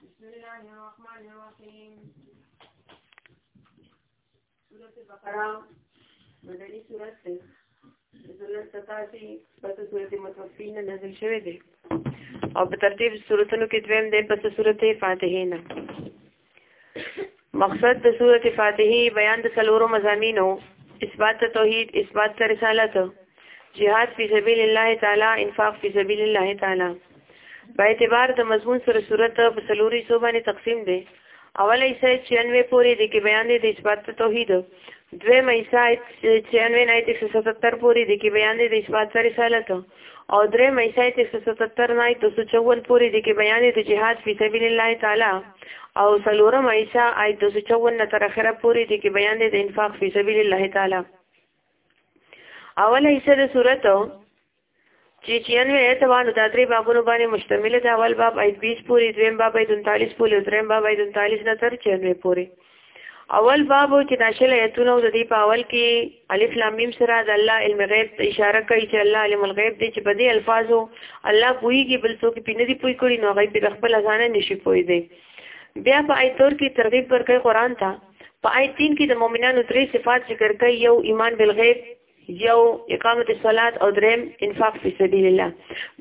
بسم الله الرحمن الرحیم سورۃ بقرہ مدنی سورۃ ده سورۃ تکاسی پس سورۃ متوفین نازل شوه ده او په ترتیب سورتونو کې دویم ده پس سورۃ فاتحه نه مقصد د سورته فاتحه بیان د سلورو مزامینو اثبات توحید اثبات رسالت جهاد فی سبیل الله تعالی انفاق فی سبیل الله تعالی په اعتبار د مضمون سره صورت په سلوري سو باندې تقسیم دی اوله ایسه 96 پورې د کې بیان دی د اثبات توحید دویم ایسه 96 نه 177 پورې د کې بیان دی د اثبات رسالت او درې مېسای 377 نه 254 پورې د کې بیان د جهاد فی سبیل الله تعالی او سلورم ایسا آی 254 نه تر اخره پورې د کې بیان د انفاق فی سبیل الله تعالی اول ایسا د صورت چې 96 ایت باندې د درې بابونو باندې مشتمل دی اول باب ایت 20 پورې دویم باب ایت 39 پورې دریم باب ایت 39 نه تر 96 پورې اول باب چې دا شل ایتونه د دې په اول کې الف لام میم سره د الله علم غیب ته اشاره کوي چې الله علم الغیب دی چې په دې الفاظو الله پوهیږي بل څوک پینې دی پوي کړی نو غیب د خپل ځان نشي پوي دی بیا په آیت تور کې ترغیب ورکړي قران ته په آیت 3 کې د مؤمنانو درې صفات ذکر کوي یو ایمان بالغیب یو اقامت الصلات او دریم انفاق فی سبیل الله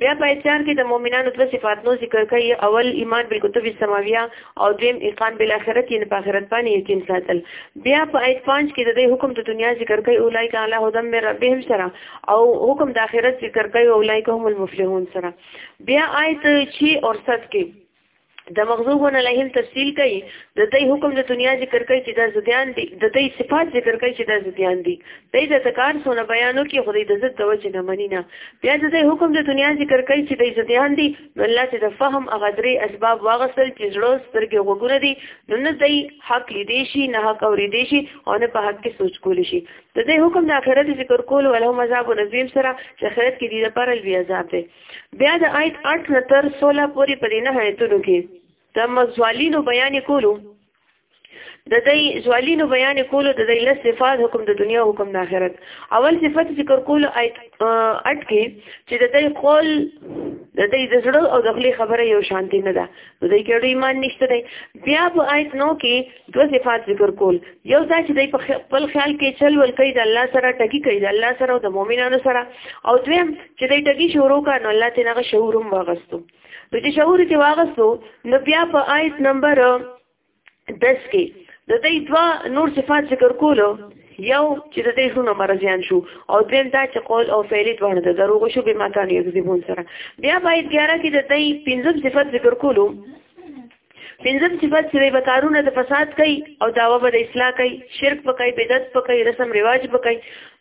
بیا په اچار کې د مؤمنانو دوه صفات نو ذکر کوي اول ایمان بالکتب السماویه او دویم اقام بالاخره یعنی په آخرت باندې یقین ساتل بیا په آیت 5 کې د دې حکم د دنیا ذکر کوي اولایک علی هدم من ربهم سره او حکم د آخرت ذکر کوي اولایک هم المفلحون سره بیا آیت 6 اور 7 کې د مغزوبونه لهم تفصیل کوي د دې حکم د دنیا ذکر کوي چې دا زديان دي د دې صفات ذکر کوي چې دا زديان دي دې د تکار سونه بیانو کې خدای د عزت د وجه نه منی نه بیا د دې حکم د دنیا ذکر کوي چې دې زديان دي نو الله چې د فهم هغه درې اسباب واغسل چې زړه سترګې وګوره دي نو نه دې حق لیدې شي نه حق اورې دې شي او نه په حق کې سوچ کول شي د دې حکم د آخرت ذکر کول ولهم عذاب نظیم سره چې آخرت کې دې لپاره لوی عذاب دی بیا د آیت 8 نه تر 16 پورې په دې نه آیتونو کې د مزوالینو بیان کولو د دې ځوالینو بیان کولو د دې لس صفات حکم د دنیا حکم د آخرت اول صفت ذکر کولو آیت اټ کې چې د دې قول د دې د زړه او د خلی خبره یو شانتی نه ده د دې کې ایمان نشته دی بیا په آیت نو کې دوه صفات ذکر کول یو دا چې دوی په خپل خیال کې چل ول کوي د الله سره ټګي کوي د الله سره او د مؤمنانو سره او دویم چې دوی ټګي شروع کړي نو الله تیغه شعور هم واغستو نو چې شعور ته واغستو نو بیا په آیت نمبر 10 کې د دوی دوا نور صفات ذکر کولو یو چې د دې شونو مرزيان شو او دیم دا چې قول او فعل دونه د دروغ شو به مکان یو ځبون سره بیا باید ګیاره کې د دې پنځم صفات ذکر کولو پنځم صفت چې به کارونه د فساد کوي او داوا به د اصلاح کوي شرک به کوي بدعت به کوي رسم رواج به کوي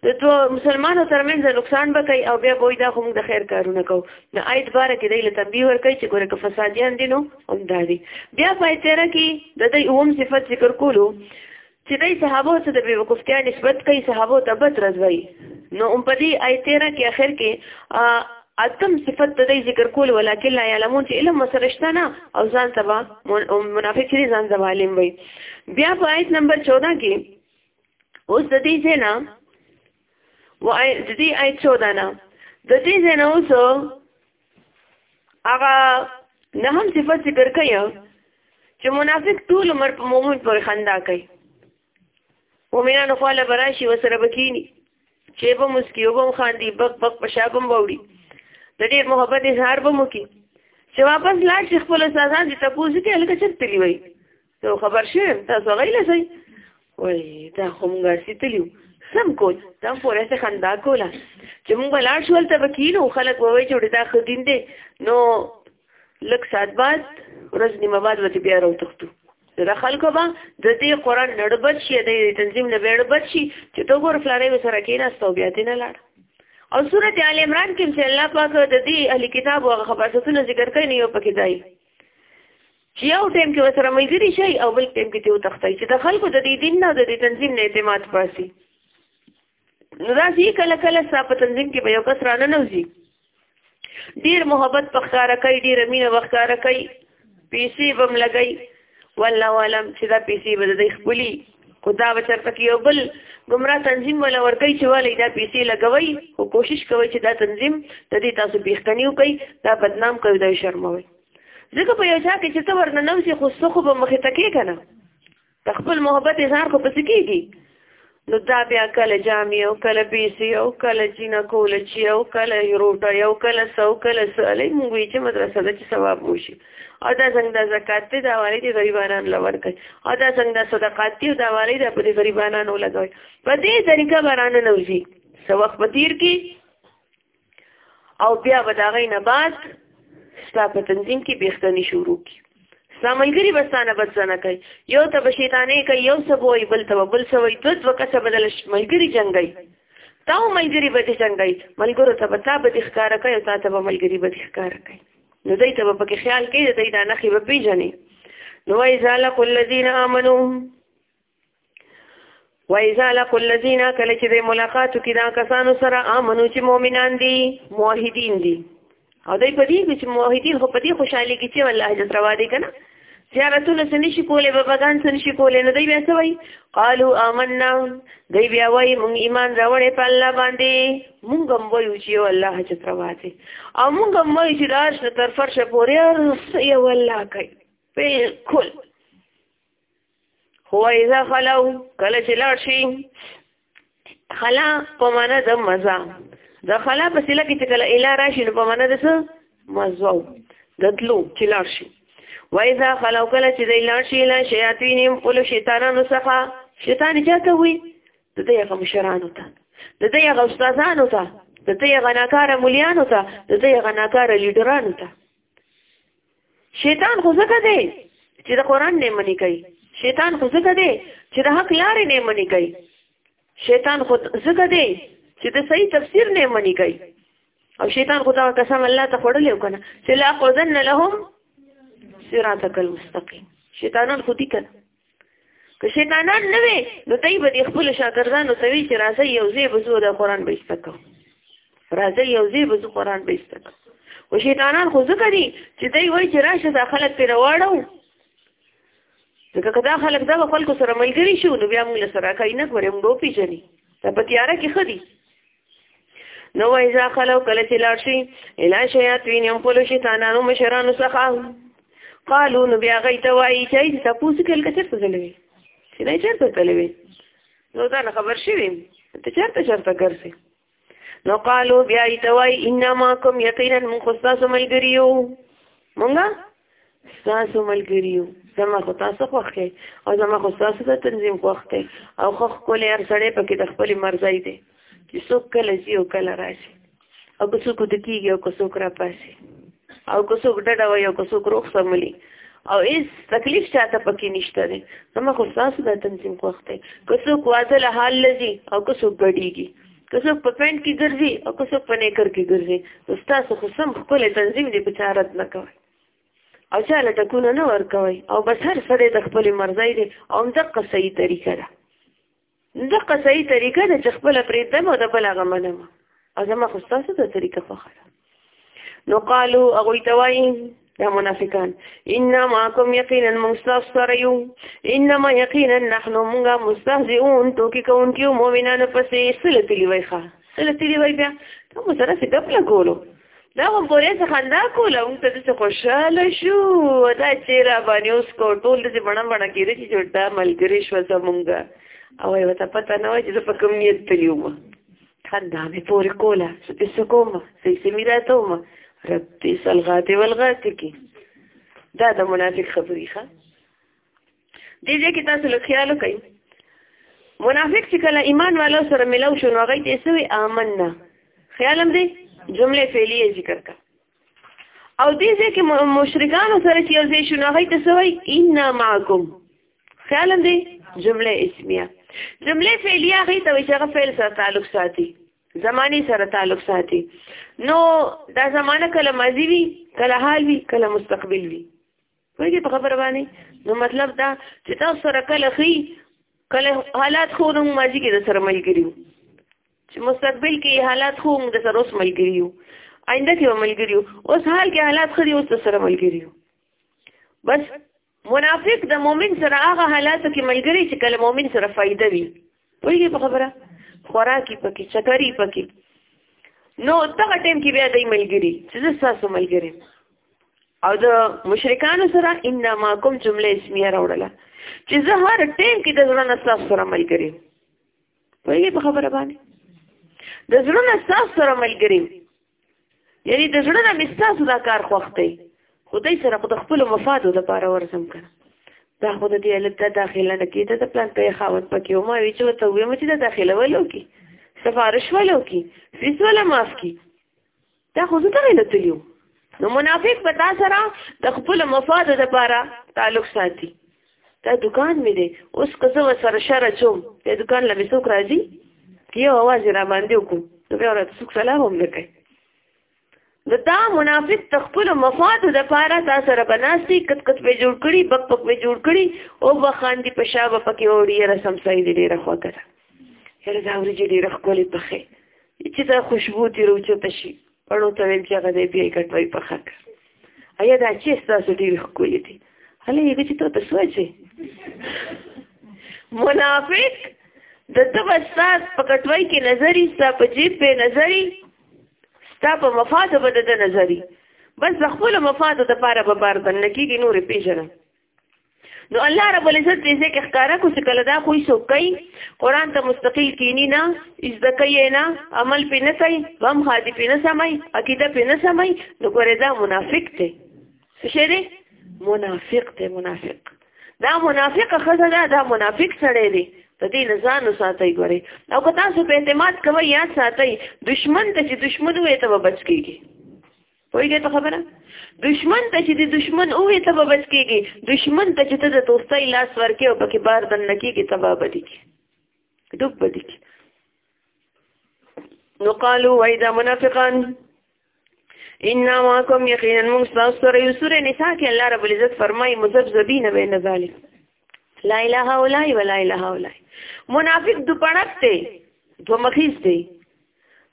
د تو مسلمانو ترمنځ نقصان به کوي او بیا به دا هم د خیر کارونه کوو نو آیت بار کې دی له تنبیه ور کوي چې ګوره که فسادیان دي نو هم دا دي بیا په تیر کې د دې اوم صفت ذکر کولو چې دای صحابه څخه د بیوقفتیا نسبت کوي صحابه ته بد رضوي نو ام په دې آیت 13 کې اخر کې اتم صفت د دې ذکر کول ولکه لا علمون چې علم مسرشته نه او ځان تبا منافق لري ځان ظالم وي بیا په آیت نمبر 14 کې اوس د دې زنا و د دې آیت 14 نه د دې زنا اوس هغه نه هم صفت ذکر کوي چې منافق ټول عمر په مؤمن پر خندا کوي مؤمنانو خو له براشي وسره بکینی چې به مسکیو به خاندي بک بک پشابم ووري د ډېر محبت اظهار به مو کی چې واپس لاړ شي خپل سازان دي تاسو کې هلکه چرته دی وای ته خبر شې تاسو غیله شي وای دا هم غرسي تلیو سم کول دا پوره څه خندا کوله چې موږ لاړ شول ته وکیلو خلک ووي چې دا خدین دی نو لک سات بعد ورځ نیمه بعد وته بیا راو تختو دا خلکو به د دې قران نړبد شي د تنظیم نه وړبد شي چې تو ګور فلاره وسره کېناستو بیا دې نه لاړ او سورته آل عمران کې چې الله پاک د دې اهل کتاب او خبرتونه ذکر کوي نه یو پکې ځای چې یو ټیم کې وسره ملګری شي او بل ټیم کې ته تختی چې د خلکو د دې دین نه د دې تنظیم نه اعتماد پاسي نو دا چې کله کله ستا په تنظیم کې به یو کس رانه نوځي ډیر محبت په ښکاره کوي ډیر مینه په ښکاره کوي پیسې به هم لګوي والله عالم چې دا پیسې به د دوی خپلي خو دا به چېرته کې یو بل ګمراه تنظیم ولا ورکوي چې ولې دا پیسې لګوي خو کوشش کوي چې دا تنظیم د دې تاسو بیختنی وکړي دا بدنام کوي دا شرموي ځکه په یو چا کې چې ته ورنه نوځي خو څه خو به مخې ته کېږه نه د خپل محبت اظهار خو پسې کېږي نو دا بیا کله جامې او کله پیسې او کله چینه کوله چې او کله روټه یو کله سو کله سلی موږ یې چې مدرسه ده چې ثواب وشي او دا څنګه د زکات دی دا والی دی غریبانان لور کوي او دا څنګه د صدقات دی دا والی دی په دې غریبانانو لګوي په دې طریقه برانه نوځي سو وخت په تیر کې او بیا به دا غي نه بعد ستا په تنظیم کې بیختنی شروع کی ستا ملګری بستانه بدزنه کوي یو ته بشیطانې کوي یو څه وای بل ته بل څه وای دوت وکسه بدل ملګری جنگي تا ملګری به جنگي ملګرو ته بتا به ښکارا کوي تا ته ملګری به ښکارا کوي نو دای ته په خیال کې دای دا نخي به پیژني نو وای ذالک الذین آمنو و اذا لقوا الذين کله چې د ملاقات کې دا کسانو سره امنو چې مؤمنان دي موحدین دي او دوی په دې چې موحدین خو په دې خوشاله کې چې الله جل روا دي کنه زیارتونه سن شي کولې به بغان سن شي کولې نو دوی بیا څه وایي قالو آمنا دوی بیا وایي مونږ ایمان راوړې په الله باندې مونږ هم وایو چې الله جل روا دي او مونږ هم وایو چې راش تر فرشه پورې یو الله کوي بالکل هو اذا خلو کله چې لاړ شي خلا په معنا د مزه د خلا په سله کې چې کله اله راشي نو په معنا د څه مزو د تلو چې لاړ شي وایذا خلو کله چې د لاړ شي لا شیاطینم قل شیطانانو څخه شیطان چاته وي د دې هغه مشرانو ته د دې هغه استادانو ته د دې هغه ناکاره مليانو ته د دې هغه ناکاره لیډرانو ته شیطان خو ځکه دی چې د قران نه منی کوي شیطان خو ځکه دی چې د حق لارې نه منی کوي شیطان خو ځکه دی چې د صحیح تفسیر نه منی کوي او شیطان خو دا قسم الله ته خړلې وکنه چې لا قذن لهم صراطك المستقيم شیطانان خو دي کنه که شیطانان نه وي نو دوی به د خپل شاګردانو ته وی چې راځي یو ځای به زو د قران به استکو راځي یو ځای به زو قران به استکو او شیطانان خو ځکه دي چې دوی وایي چې راشه دا خلک پیره واړو ځکه که دا خلک دا خلکو سره ملګري شو نو بیا موږ سره کای نه غوړم دوه پیژني دا په تیاره کې خدي نو وایزا خلو کله چې لاړ شي الا شیاطین هم خپل شیطانانو مشرانو څخه قالو نو بیا غي ته وایي چې تاسو کله کچر څه زلوي چې نه چرته تلوي نو دا خبر شي ته چرته چرته ګرځي نو قالو بیا ته وای انما کوم یقینا من خصاص ملګریو مونږه ستاسو ملګری یو زما خو تاسو خوښ دی او زما خو تاسو د تنظیم خوښ دی او خو خپل هر سړی پکې د خپل مرزای دی چې څوک کله ځي او کله راشي او که څوک د کیږي او که څوک را پاسي او که څوک ډډه وي او که څوک روغ سملی او هیڅ تکلیف چاته پکې نشته دی زما خو تاسو د تنظیم خوښ دی که څوک واځه له حال لځي او که څوک ګډیږي که څوک په پینټ کې ګرځي او که څوک په نیکر کې ګرځي نو ستاسو خو سم ښکلی تنظیم دی په چا رد نه کوئ او چا له ټکونه نه ورکوئ او بس هر سړی د خپلې مرضۍ دی او همدقه صحیح طریقه ده دقه صحیح طریقه ده چې خپله پرېږدم او د بل هغه منم او زما خو ستاسو دا طریقه خوښه ده نو قالو هغوی ته وایي دا منافقان انما معكم یقینا مستغفر سره یو انما یقینا نحن موږ مستهزئون ټوکې کوونکي یو مؤمنانو پسې سله تلي وای ښه سله تلي وای بیا ته مو سره څه ګپ نه کولو دا هم پورې څه خندا کوله موږ ته څه خوشاله شو دا چې را باندې اوس کو ټول دې بڼه بڼه کېږي چې جوړ دا ملګری شو زمونږ او یو ته پته نه وای چې په کوم نیت تللی وم خندا مې پورې کوله څه پسې کوم څه یې مې راته ومه رب دې سلغاتې ولغاتې کې دا د منافق خبرې ښه دې ځای کې تاسو له خیال وکړئ منافق چې کله ایمان والو سره ملاو شو نو هغه ته سوي آمنا خیالم دې جمله فعلیه ذکر کا او دې ځکه مشرکانو سره چې یو ځای شو نه هي تاسو وای ان معکم خیال دې جمله اسمیه جمله فعلیه هي ته چې هغه فعل سره تعلق ساتي زمانی سره تعلق ساتي نو دا زمانه کله ماضی وي کله حال وي کله مستقبل وي وایي په خبره باندې نو مطلب دا چې تاسو سره کله خي کله حالات خو نو ماضي کې د سره ملګری چې مستقبل کې حالات خو موږ د سره اوس ملګری یو آینده کې ملګری یو اوس حال کې حالات خو اوس د سره ملګری یو بس منافق د مؤمن سره هغه حالات کې ملګری چې کله مؤمن سره فائدہ وي ویږي په خبره خوراکي پکې چکري پکې نو دغه ټیم کې بیا دای ملګری چې زه تاسو ملګری او د مشرکانو سره انما کوم جمله اسمیه راوړله چې زه هر ټیم کې د زړه نه تاسو سره ملګری ویږي په خبره باندې د زړه نه تاسو سره ملګری یعنی د زړه نه مستاسو دا کار خوښ دی خدای سره خو د خپل مفادو د پاره ورسم کړه دا خو د دې الک ته داخله نه کیده د پلان په خاوند پکې او ما وی چې ته وې مې د داخله ولو کی سفارش ولو کی فیس ولا معاف کی دا خو زه ته نه تلیو نو منافق په تاسو سره د خپل مفاد لپاره تعلق ساتي دا دکان مې دی اوس که زه ورسره شره چوم د دکان له مې څوک راځي که یو اواز یې را باندې وکړو نو بیا ورته څوک سلام هم نه کوي نو دا منافق د خپلو مفادو دپاره تا سره به ناست دي کت کت به یې جوړ کړي بک بک به یې جوړ کړي او به خاندي په شا به پکې اوړي یاره سمسایي دې ډېره خوږه ده یاره دا وریجې ډېره ښکلې پخې چې دا خوشبو تېروچته شي پړو ته ویل چې هغه دی بیا یې کټوای پخه کړ ایا دا چې ستاسو ډېر ښکلي دي هله یې چې ته ته سوچې منافق د ته به ستا په کټوای کې نظري ستا په جیب پې نظري ستا په مفاد به د نظري بس د خپل مفاد د پاره به بار بند کېږي نورې پېژنه نو الله رب العزت دې ځکه ښکارا کو چې کله دا خو یې کوي قران ته مستقل کینی نه از د کوي نه عمل پې نه کوي هم حاجی پې نه سمای عقیده پې نه سمای نو ګوره دا منافق دی څه شي دی منافق دی منافق دا منافق خزه ده دا منافق سړی دی د دې نه ځان وساتئ ګورئ او که تاسو په اعتماد کوئ یاد ساتئ دشمن ته چې دشمن وي ته به بچ کېږي پوهیږئ په خبره دشمن ته چې د دشمن اوه ته به بچ کېږي دشمن ته چې ته د دوستۍ لاس ورکې او پکې بار دن نه کېږي تباه به دي کېږي ډوب به دي کېږي نو قالو وای دا منافقان ان ماکم یقینا موږ تاسو سره یو سورې نساء کې الله رب العزت فرمایي مذبذبین بین ذلک لا اله الا الله ولا اله الا منافق د پړک دی دو مخیز دی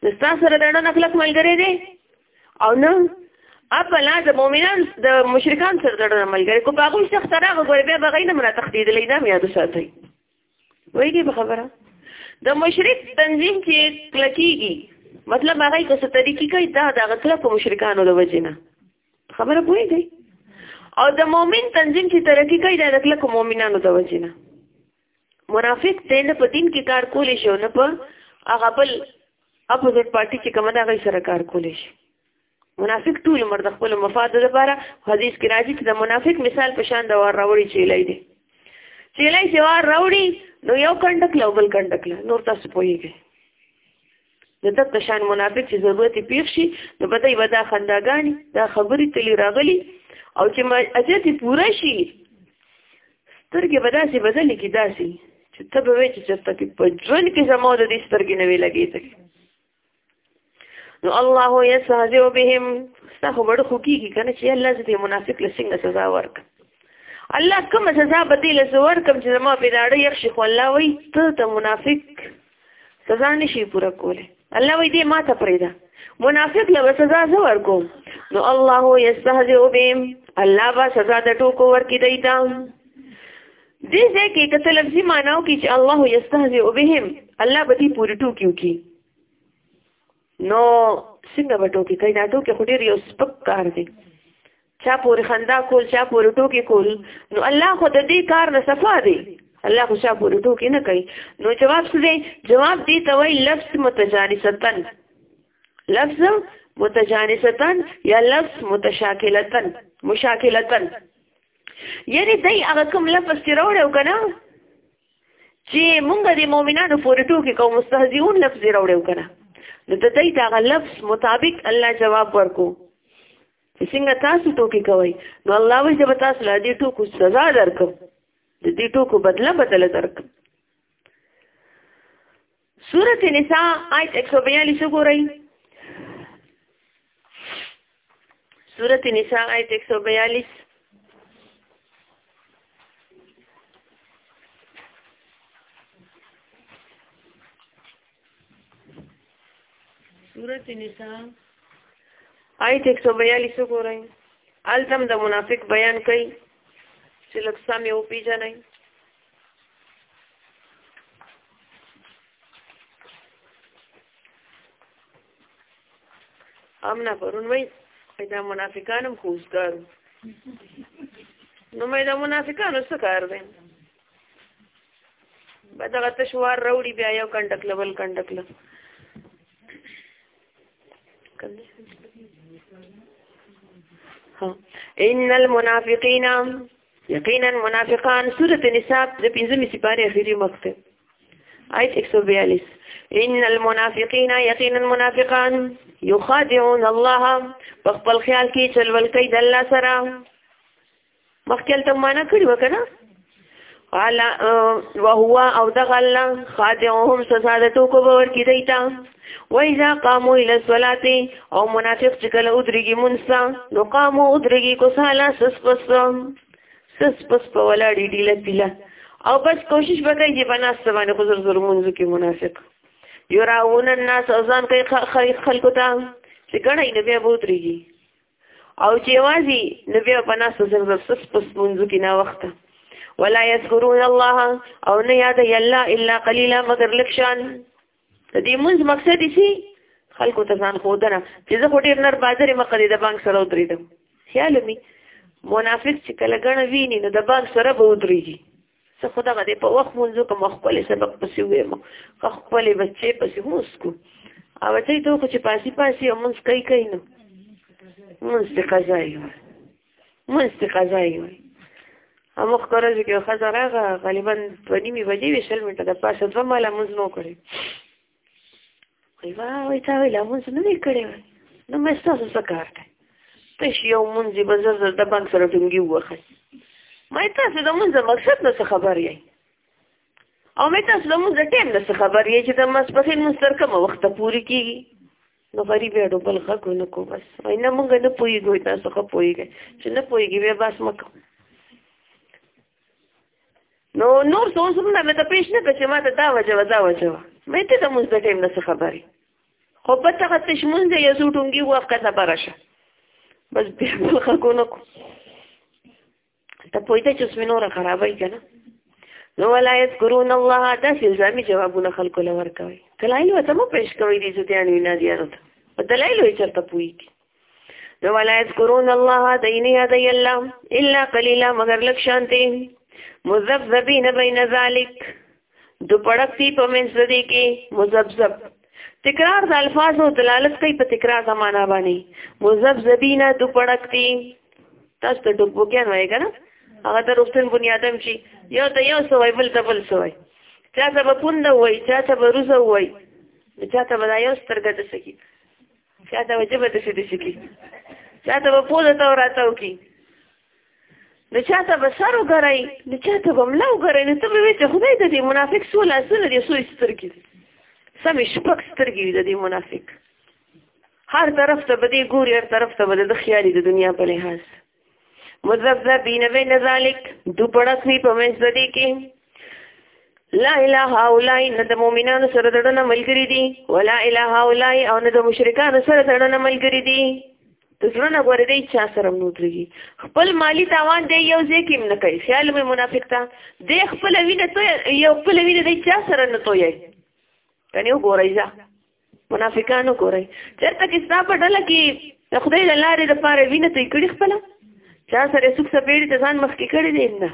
نستا سره دړه نخلق ملګری دی او نه اپلا د مؤمنان د مشرکان سره دړه ملګری کو باغو شخص سره غوړ به بغیر نه تخدید لیدا میا د ساتي وایي په خبره د مشرک تنظیم کې کلکیږي مطلب هغه کو ستړي کی کوي دا د غتل په مشرکانو د وجنه خبره پوهیږئ او د مؤمن تنظیم چې ترقی کوي دا د کلکو مؤمنانو د وجې نه منافق دی نه په دین کې کار کولی شي او نه په هغه بل اپوزیټ پارټي چې کومه ده هغې سره کار کولی شي منافق ټول عمر د خپل مفاد لپاره حدیث کې راځي چې د منافق مثال په شان د وار راوړي چیلای دی چیلای چې وار راوړي نو یو کنډک له بل کنډک له نور تاسو پوهیږئ د دغه شان منافق چې ضرورت پیښ شي نو په دې ودا خنداګانی دا خبرې تلی راغلی او چې ما اجازه پوره شي سترګې بداسي بدل کی داسي چې ته به وې چې چرته کې په ژوند کې زمو د دې سترګې نه وی لګېږي نو الله یستهزئ بهم ستا خو بڑ خو کیږي کنه چې الله دې منافق لسنګ سزا ورک الله کوم سزا بدیل زور کوم چې زمو په داړه یخ شي خو الله وای ته ته منافق سزا نشي پوره کوله الله وی دې ما ته پرېدا منافق له سزا زه ورکوم نو الله یستهزئ بهم الله با سزا د ټوکو ورکی دی دا دې ځکه کته لفظي معناو کې چې الله یستهزئ بهم الله به دې پوره ټوکیو کی نو څنګه به ټوکی کوي دا ټوکی خو ډیر یو سپک کار دی چا پورې خندا کول چا پورې ټوکې کول نو الله خو د دې کار نه صفا دی الله خو چا پورې ټوکې نه کوي نو جواب څه دی جواب دی ته وایي لفظ متجانستن لفظ متجانستن یا لفظ متشاکلتن مشاکلتن یعنی دای هغه کوم لفظ چې راوړو کنه چې مونږ د مؤمنانو پورې ټوکې کوو مستهزئون لفظ راوړو کنه نو د دې دا لفظ مطابق الله جواب ورکو چې څنګه تاسو ټوکی کوئ نو الله وایي چې به تاسو له دې ټوکو سزا درکم د دې ټوکو بدله بدله درکم سورت نساء آیت 142 وګورئ سورت نساء آیت 142 د سورت نساء آیت 142 وګورئ التم د منافق بیان کړي چې لږ سم یو پیژنئ امنا پرون وای دا منافقانم خوشګارو نو مې دا منافقانو څه کار دی به دغه تشوار راوړي بیا یو کنډک لبل کنډک له ان المنافقین یقینا منافقان سورۃ النساء د 15 سپاره اخیری مخته آیت 142 ان المنافقین یقینا منافقان یخادعون الله په خپل خیال کې چلول کوي د الله سره مخکې ته معنا کړی وکنه والا وهو او دغل خادعهم سزادتو کو باور کی دیتا و اذا قاموا الى الصلاه او منافق چې کله ودرېږي مونږه نو قاموا ودرېږي کو سالا سس پس سس پس په ولا ډی ډی لتیلا او بس کوشش وکړي چې بناس باندې خو زر زر مونږ کې منافق یراون الناس ازان کوي خلکو ته چې ګڼې نه بیا بوتريږي او چې یوازې نو بیا په ناسو سره د سس پس منځو کې نه وخته ولا یذکرون الله او نه یاد الله الا قلیلا مگر لکشان د دې منځ مقصد شي خلکو ته ځان خودنه چې زه خو ډیر نر بازارې مخه دې د بانک سره ودرېدم خیال می منافق چې کله ګڼه ویني نو د بانک سره به ودرېږي څه خو دغه دی په وخت مونځو کوم خپل سبق پسې ویم خپل بچي پسې موس کو او بچي ته خو چې پاسي پاسي مونږ کوي کوي نو مونږ ته قضا یو مونږ ته قضا یو هم خبره چې خزر هغه غالبا په نیمه بجې وشل مټه د پاسه دوه مالا مونږ نو کړی وای وای تا ویلا مونږ نه دی کړی نو مې ستاسو څه کار دی تش یو مونږ به زر زر د بانک سره ټینګي وخت ما تاسو د مونږ مقصد نه خبر یې او مې تاسو د مونږ ټیم نه خبر یې چې د مسپخین مستر کوم وخت پوری کیږي نو غریب یې ډوبل غږ نه کو بس وای نه مونږ نه پویږو تاسو خو پویږئ چې نه پویږي بس مکو نو نور څه اوس نه مې ته پیش نه کړ چې ما ته دا وجه وځه وجه وه مې ته د مونځ د ټیم نه څه خبرې خو په دغه تش مونځ دی یو څو ټونګي وخت ته بره شه بس بیا بل خلکو نه کو ته پوهېده چې اوس مې نوره خرابوي که نه نو ولا یذکرون الله داسې الزامي جوابونه خلکو له ورکوي دلایل ورته مه پېښ کوئ دي جوتیان وینادیانو ته په دلایلو یې چېرته پوهېږي نو ولا یذکرون الله دین یادی الله الا قلیلا مگر لک شانتی مذبذبین بین ذالک دو پړکتی په منځ دې کې مذبذب تکرار د الفاظو دلالت کوي په تکرار زمانہ باندې مذبذبین دو پړکتی تاسو ته ډوب وګین وای کنه هغه د روغتون بنیادم شي یو ته یو سوای بل ته بل سوای چا ته به پوند وای چا ته به روزه وای چا ته به یو سترګه د سکی چاته وجب د شي د شي کی چاته په پوله تا راتاو کی نو چاته به سر وګرای نو چاته به ملا وګرای نو ته به وې چې خدای د دې منافق سو لاسونه دې سو سترګې سمې شپږ سترګې د دې منافق هر طرف ته به دې ګوري هر طرف ته به د خیالي د دنیا په لحاظ مذبذبین بین ذالک دو پړس وی په منځ دې کې لا اله اولای نه د مؤمنانو سره دړنه ملګری دي ولا اله اولای او نه د مشرکانو سره دړنه ملګری دي تزرنه غوړې دی چا سره نو دري خپل مالی تاوان دی یو ځکه نه کوي خیال مې منافق تا دی خپل وینې ته یو خپل وینې دی چا سره نه توي کني وګورئ ځه منافقانو ګورئ چرته کې ستا په ډله کې د خدای د لارې د پاره وینه ته کړي خپل چا سره څوک سپېړي ته ځان مخکې کړي دي نه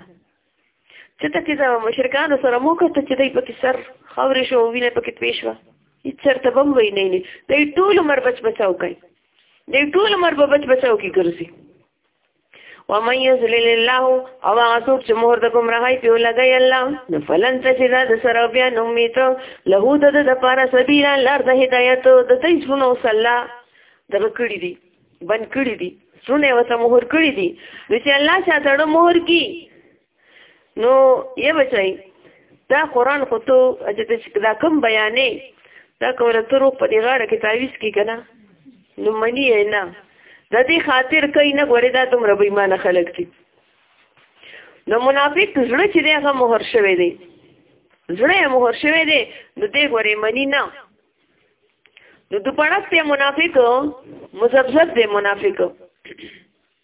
چې ته کې دا مشرکانو سره مو کته چې دای پکې سر خورې شو وینه پکې پیښ و هیڅ چرته بم وای نه نه دای ټول عمر بچ بچاو کوي دای ټول عمر بچ بچاو کې ګرځي ومن یذلل الله او هغه څوک چې مهر د ګمراهۍ په لګي الله نو فلن تجد د سره بیا نومیت له د د لپاره سبیل لار د هدایت د دې څونو صلا دغه کړی دی بن کړی دی څونه وته مهر کړی دی نو چې الله شاته مهر کی نو یې بچای دا قران خو ته چې دا کم بیانې دا کوله تر په دې غاړه کې تعویز کی کنه نو منی نه د دې خاطر کوي نه غوړې دا تم رب ایمان خلق دي نو منافق زړه چې دی هغه مهر شوی دی زړه یې مهر شوی دی نو دې غوړې منی نه نو دوپړک ته منافق مزبزب دی منافق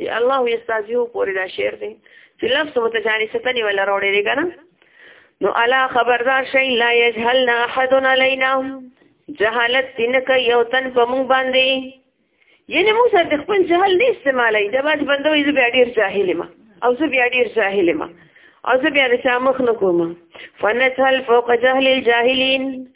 دی الله یستازیو پورې دا شعر دی چې لفظ متجانستن ولا روړې دی کنه نو الا خبردار شئ لا یجهلنا احد علینا جهالت دین کوي یو تن په مونږ باندې یعنی موږ سره د خپل جهل نه استعمالای دا باید بندو یې بیا ډیر جاهل ما او زه بیا ډیر جاهل ما او زه بیا د چا مخ نه کوم فنجهل فوق جهل الجاهلین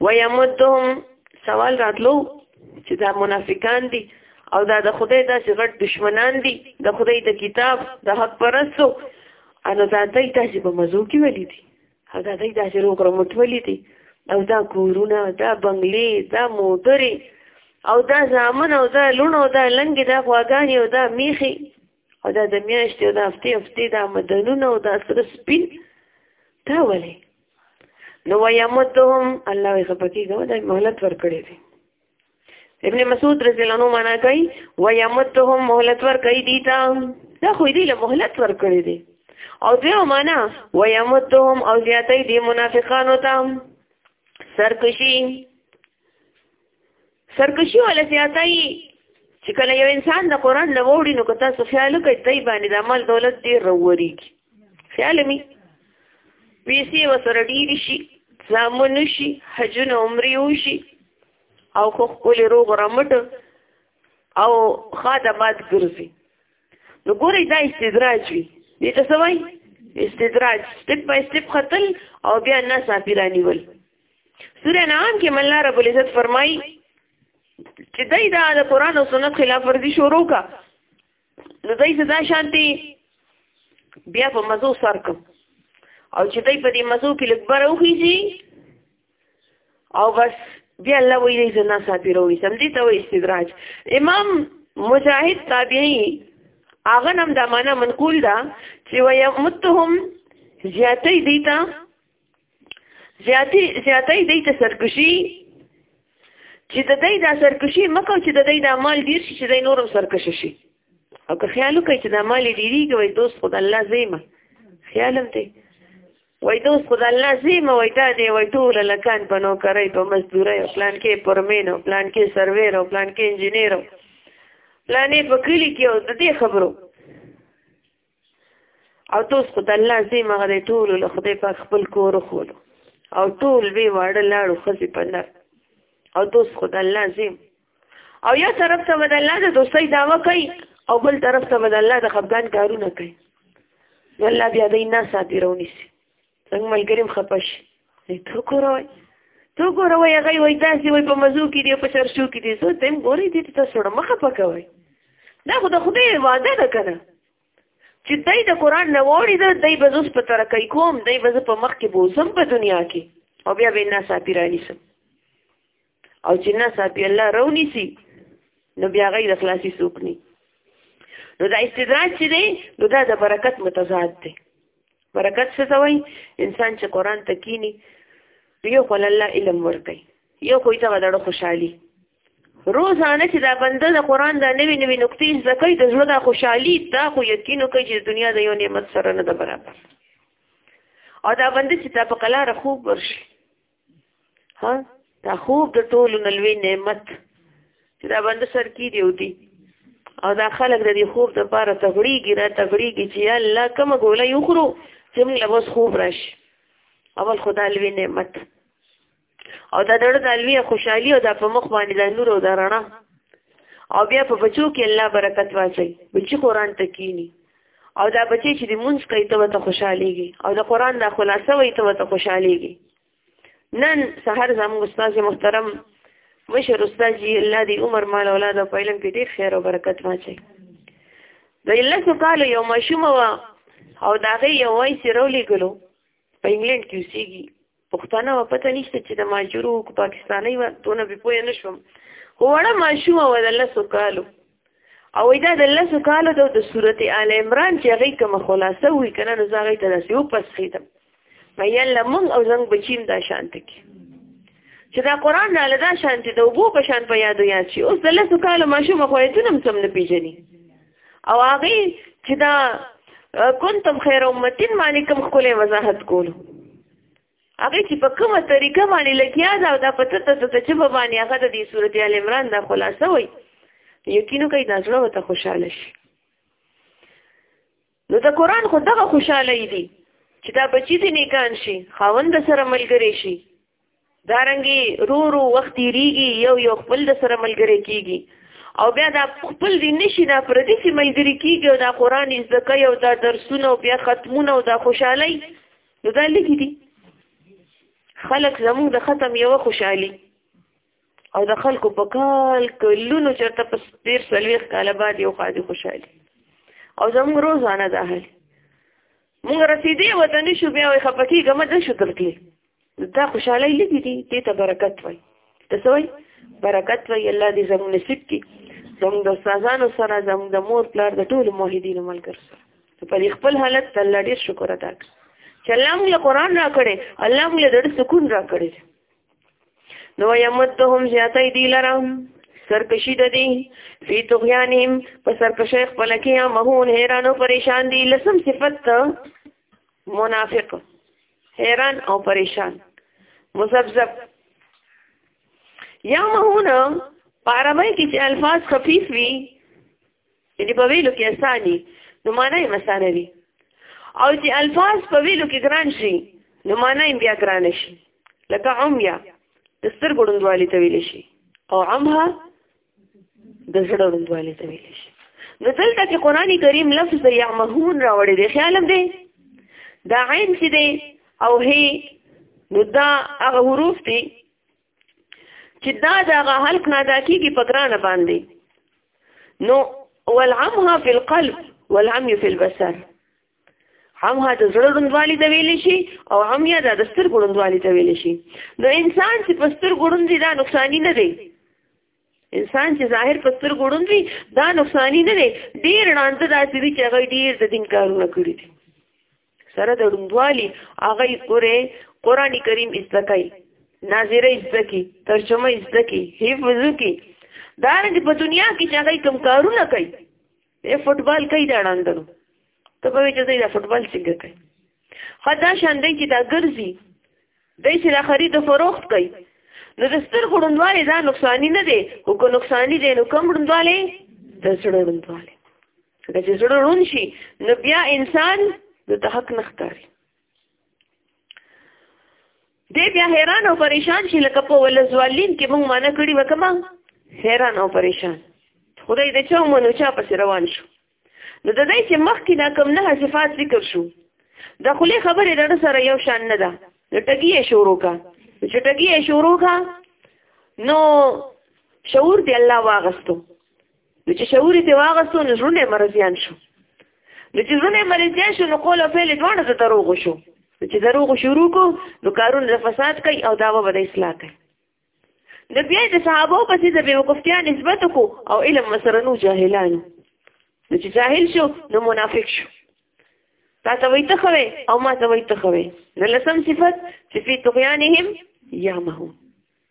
ويمدهم سوال راتلو چې دا منافقان دي او دا د خدای داسې غټ دشمنان دي د خدای د کتاب د حق پرستو انو دا دای تاسو په مزو کې ولې دي او دا دای تاسو روغ رمټ ولې دي او دا کورونه دا بنگلې دا موټرې او دا زامن او دا لونه او دا لنګې دا خواګانې او دا میخي او دا د میاشتې او د هفتې هفتې دا مدنونه او دا سره سپین دا ولې نو ویمدهم الله یې خپکی غو دا مهلت ورکړي دي ابن مسعود رضی الله عنه معنا کوي ویمدهم مهلت ورکړي دي تا دا خو دې له مهلت ورکړي دي او دې معنا ویمدهم او زیاتې دي منافقانو ته سرکشي سرکشي ولا زیاتای چې کله یو انسان د قران نه ووري نو کته سو خیال کوي دای باندې د عمل دولت ډیر وروړي خیال می پیسې وسره ډیر شي زامن شي حجونه عمرې وشي او خو خپل روغ رمټ او خادمات ګرځي نو ګوري دا استدراج وي دې ته سوای استدراج سټپ بای سټپ خطل او بیا نه ساپیرانی ول سوره نام کې الله رب العزت فرمایي چې دای دا د قران او سنت خلاف ورزي شروع کا نو دای څه دا شانتي بیا په مزو سر کوم او چې دای په دې مزو کې لګبر وخیږي او بس بیا الله وی دې زنا ساتیرو وي سم دې ته وي استدراج امام مجاهد تابعی هغه نم دا معنا منقول ده چې ويمتهم زیاتې دیتا زیاتی زیاتی دی ته سرکشي چې د دې دا سرکشي مکو چې د دې دا مال ډیر شي چې د نورم سرکش شي او که خیال وکړي چې دا مال ډیری کوي دوست خدای الله زیمه خیالم دی وای دوست خدای الله زیمه وای دا دی وای ټول لکان په نو کوي په مزدوري او پلان کې پرمین او پلان کې سرویر او پلان کې انجنیر پلانې په کلی کې او د دې خبرو او توس خو د الله زی مغه د ټول له خدای په خپل کور خولو او ټول وی واړه لاړو خزي په لار او توس خو د الله زی او یا طرف ته د الله د دوستۍ داوا کوي او بل طرف ته د الله د خفګان کارونه کوي نو الله بیا دې نه ساتي رونی سي څنګه ملګری هم خپه شي وایي ته ګوره وایي ته ګوره وایي هغه یې وایي داسې وایي په مزو کې دی په چرشو کې دی زه ته هم ګورې دي ته سوړه مه خپه کوئ دا خو د خدای وعده ده که نه چې دی د قرآن نه واړي ده دی به زه اوس په ترقۍ کوم دی به زه په مخ کې بوزم په دنیا کې او بیا به یې ناڅاپي رانیسم او چې نه ساتي الله رونی سي نو بیا غي د خلاصي سوق ني نو دا استدراج چې دی نو دا د برکت متضاد دی برکت څه ته وایي انسان چې قران ته کینی یو خو الله علم ورکي یو خو ته غدړو خوشحالي روزانه چې دا بنده د قران د نوې نوې نقطې زده کوي د زړه د خوشحالي دا خو یقینو کوي چې دنیا د یو نعمت سره نه ده برابر او دا بنده چې تا په قلاره خوب ورشي ها دا خوب د ټولو نلوي نعمت چې دا باندې سر کې دی او دی او دا خلک د دې خوب د پاره تغړیږي را تغړیږي چې یا الله کومه ګوله یو خورو چې موږ له خوب راشي اول خدا لوی نعمت او دا دړه د لوی خوشحالي او دا په مخ باندې د نور او د رڼا او بیا په بچو کې الله برکت واچي بچي قران ته کینی او دا بچی چې د مونږ کوي ته ته خوشاليږي او د قران دا خلاصه وي ته ته خوشاليږي نن سحر زموږ استاد محترم مشر استاد جی الله دی عمر مال اولاد په علم کې ډیر خیر او برکت واچي د الله سو کال یو ماشوم وا او دا غي یو وای سیرولې ګلو په انګلند کې اوسېږي پښتانه و پته نشته چې د ماجورو کو پاکستاني و دونه به پوه نه شوم خو وړه ماشوم و د لسو کالو او دا د لسو کالو د سورته آل عمران چې هغه کوم خلاصه وی کنه نو زغی ته داسې و پس خیدم مې یلا مونږ او زنګ بچیم دا شانت کې چې دا قران نه لدا شانت د وګو په شان په یادو یاد شي اوس د لسو کالو ماشوم خو یې دونم سم نه پیژني او هغه چې دا کنتم خیر امتین باندې کوم خپل وضاحت کولو هغه چې په کومه طریقه باندې لګیا دا او دا پته ته ته چې په باندې هغه د دې سورته ال عمران دا خلاصه وي یقینو کوي دا زړه وته خوشاله شي نو دا قران خو دغه خوشاله دی چې دا بچی دې نیکان شي خاوند سره ملګری شي دارنګي رو رو وخت تیریږي یو یو خپل د سره ملګری کیږي او بیا دا خپل دی نشي دا پردي سي ملګری کیږي او دا قران زده کوي او دا درسونه او بیا ختمونه او دا خوشحالي نو دا لګي دي خلک زموږ د ختم یو خوشحالي او د خلکو په کال کلونو چرته په ډیر سلويخ کال بعد یو خادي خوشحالي او زموږ روزانه ده هل موږ رسیدې وطن شو بیا وي خپکی ګمه ده شو ترکلی دا خوشحالي لګي دي دې ته برکت وای ته سوي برکت وای الله دې زموږ نصیب کړي زموږ د استادانو سره زموږ د مور پلار د ټولو موحدینو ملګر سره په دې خپل حالت ته الله ډیر شکر ادا کړ چې الله موږ قرآن را کړې الله موږ د سکون را کړې نو یمدهم زیاتای دی لرم سرکشی د دی فی طغیانهم په سرکشی خپل کې مهون حیران او پریشان دي لسم صفت منافق حیران او پریشان مزبزب یا مهونه پارمای کې چې الفاظ خفیف وي یعنی په ویلو کې اساني نو معنی یې مسانه وي او چې الفاظ په ویلو کې ګران شي نو معنی یې بیا ګران شي لکه عمیا د سترګو ډوندوالي ته ویل شي او عمها د زړه روندوالی ته ویل شي نو دلته چې قران کریم لفظ د یعمهون راوړی دی خیالم دی دا عین چې دی او هی نو دا هغه حروف دي چې دا د هغه حلق نه ادا کیږي په ګرانه باندې نو والعمها فی القلب والعمی فی البصر هم ها د زړه روندوالي ته ویل شي او هم یا د ستر ګړندوالي ته ویل شي نو انسان چې په ستر ګړندې دا نقصانی نه دی انسان چې ظاهر په ستر ګړندې دا نقصانی نه دی ډیر لاندې داسې دي چې هغه ډیر د دین کارونه کړی دي سره د روندوالي هغه پورې قران کریم استکای ناظره استکی ترجمه استکی حفظ کی دارنګ په دنیا کې چې هغه کوم کارونه کوي دی فوټبال کوي دا ړاندنو ته به وایي چې دی دا فوټبال څنګه کوي خو دا شان دی چې دا ګرځي دی چې دا خرید او فروخت کوي نو د سترګو ړوندوالی دا نقصاني نه دی خو که نقصاني دی نو کم ړوندوالی د زړه ړوندوالی که چې زړه ړوند شي نو بیا انسان د حق نه ښکاري دې بیا حیران او پریشان شي لکه په ولزوالین کې موږ معنی کړی وکما حیران او پریشان خدای دې چا مونږ چا پس روان شو نو د دې چې مخکې دا کم نه صفات ذکر شو د خلی خبرې د سره یو شان نه ده نو ټګي شروع کا چې ټګي شروع کا نو شعور دی الله واغستو نو چې شعور یې واغستو نو زړونه یې مرضیان شو نو چې زړونه یې مرضیان شو نو قول او فعل یې دواړه د دروغو شو نو چې دروغو شروع کو نو کارونه د فساد کوي او دعوه به د اصلاح کوي نو بیا د صحابو پسې د بېوقفتیا نسبت کو او علم مسره نو جاهلان نو چې جاهل شو نو منافق شو تا ته وایي ته خوي او ما ته وایي ته خوي نو لسم صفت چې فی طغیانهم یعمهون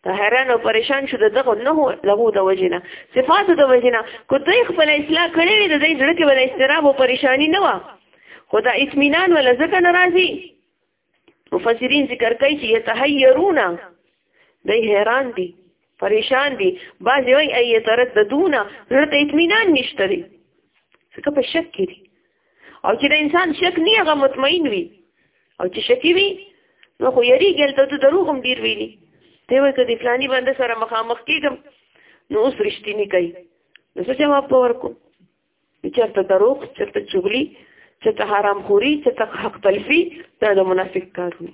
ته حیران او پریشان شو دغه نه له د وجنه صفات د وجنه کو دوی خپل اصلاح کړی د دې ځړه کې ول استراب او پریشانی نه و خو دا اطمینان ول زکه ناراضي مفسرین ذکر کوي چې يتحيرون دوی حیران دي پریشان دي بعضی وایي اي ترددون زړه ته اطمینان نشته دي څه په شک کې دي او چې د انسان شک نه هغه مطمئن وي او چې شکی وي نو خو یریږي هلته ته دروغ هم ډېر ویلي دی وایي که د فلاني بنده سره مخامخ کېږم نو اوس رښتیني کوي نو څه جواب به ورکړو چېرته دروغ چېرته چغلي چېرته حرامخوري چېرته حق تلفي دا د منافق کارونه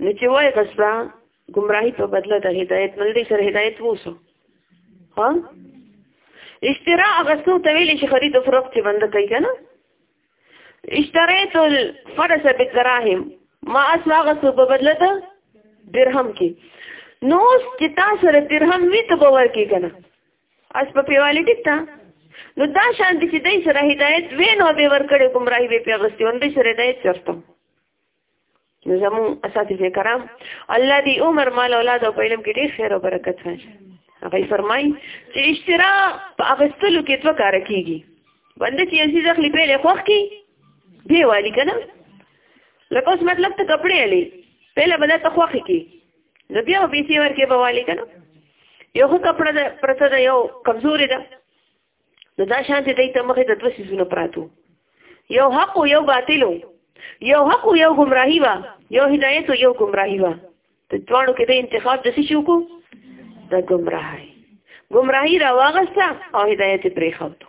نو چې وای غستا گمراهی په بدله د هدایت نه لري سره هدایت ووسو ها اشترا غسو ته ویل شي خرید او فروخت چې بند کوي کنه اشتریت الفرس بالدراهم ما اسما غسو په بدله ده درهم کې نو چې تاسو سره درهم وي ته باور کې کنه اس په پیوالی ټیک تا نو دا شان دي چې دای سره هدایت وینو به ورکړي گمراهي به پیغستي اون دې سره هدایت چرته نو زمو اساتذه کرام الله دې عمر مال اولاد او علم کې ډېر خیر او برکت راځي هغه فرمای چې اشترا په اغستلو کې څه کار کیږي باندې چې یزي ځخلی په له خوخ کې دی والی کنه لکه اوس مطلب ته کپڑے علي پهله بل ته خوخ کې نو بیا به پیسې ورکې به والي کنه یو خو کپړه ده پرته ده یو کمزورې ده نو دا شانتې دی ته مخې ته دوه سیزونه پراتو یو حق او یو باطلو یو حق او یو ګمراهي وه یو هدایت او یو ګمراهي وه د دواړو کې د انتخاب د څه شي وکړو د ګمراهۍ ګمراهي راواغسته او هدایت یې پرېښودو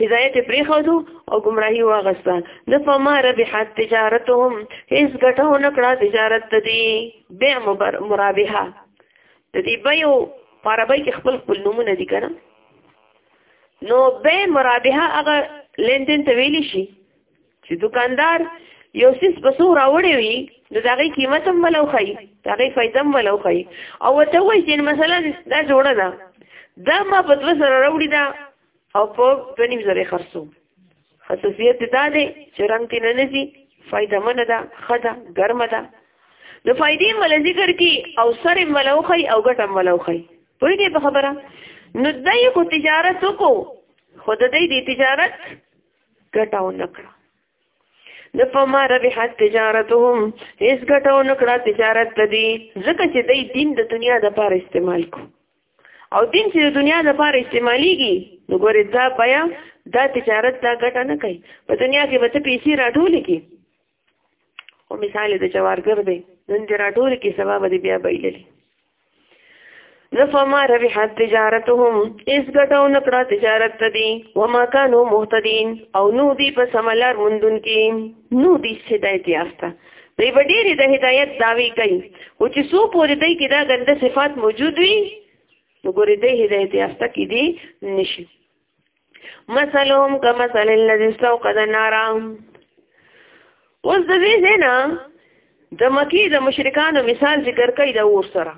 هدایت پریخدو او گمراهی واغستا د فما ربحت تجارتهم هیڅ ګټه و نکړه تجارت د دې بيع مرابحه د دې بيو پاربای کې خپل خپل نمونه دي کنه نو بيع مرابحه هغه لیندین ته ویلی شي چې دکاندار یو سیس بسو راوړی وي نو دغه قیمت هم ولو خي دغه فائدہ هم ولو خي او ته وایي چې مثلا دا جوړه ده دا ما په دوه سره راوړی دا او په دونیم زره خرڅو خصوصیت دا دی چې رنگ تی نه نسی فائدہ منه ده خدا ګرمه ده د فائدې مل ذکر کی او سر ملوخی او ګټه ملوخی پوه دې په خبره نو دای کو تجارت کو خود دې دې تجارت ګټاو نکړه د فما ربح تجارتهم هیڅ ګټاو نکړه تجارت دې ځکه چې دې دین د دنیا د پاره استعمال کو او دین چې د دنیا لپاره استعمالیږي نو ګورې دا بیا دا تجارت دا ګټه نه کوي په دنیا کې به ته پیسې راټولې کړي او مثال د جوارګر دی نن دې راټولې کړي سبا به دې بیا بایللي نو فما ربحت تجارتهم اس ګټو نکړه تجارت تدي وما كانوا مهتدين او نو دي په سملار مندون کې نو دي هدايت یافته دی به ډېری د هدایت داوی کوي او چې سو پورې دی کې دا ګنده صفات موجود وي نو ګورې دی هدایت یافته کې دی نشي مثلهم کمثل الذي استوقد نارا اوس د دې نه د مکی د مشرکانو مثال ذکر کوي د اور سره